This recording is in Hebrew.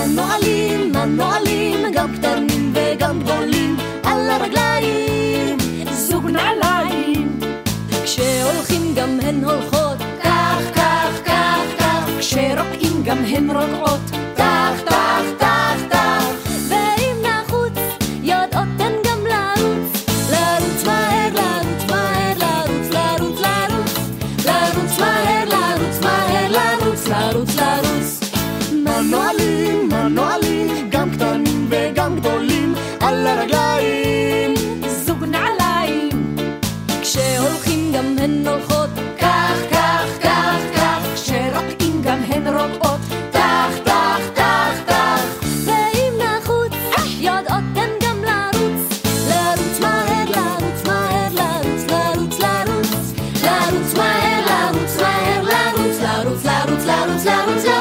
הנועלים, הנועלים, גם קטנים וגם גדולים, על הרגליים, זוג נעליים. כשהולכים גם הן הולכות, כך, כך, כך, כך, כשרוקעים גם הן רוקעות, כך, כך, כך, כך. ואם נחוץ, יודעות הן גם לרוץ, לרוץ מהר, לרוץ מהר, לרוץ, לרוץ, לרוץ, לרוץ מהר, לרוץ מהר, לרוץ, לרוץ, לרוץ. הנועלים על הרגליים. זוג נעליים. כשהולכים גם הן הולכות כך כך כך כך. כשרוקעים גם הן רוקעות כך כך כך כך. ואם נחוץ יודעות הן גם לרוץ. לרוץ מהר לרוץ מהר לרוץ לרוץ לרוץ. לרוץ מהר לרוץ מהר לרוץ לרוץ לרוץ לרוץ לרוץ לרוץ.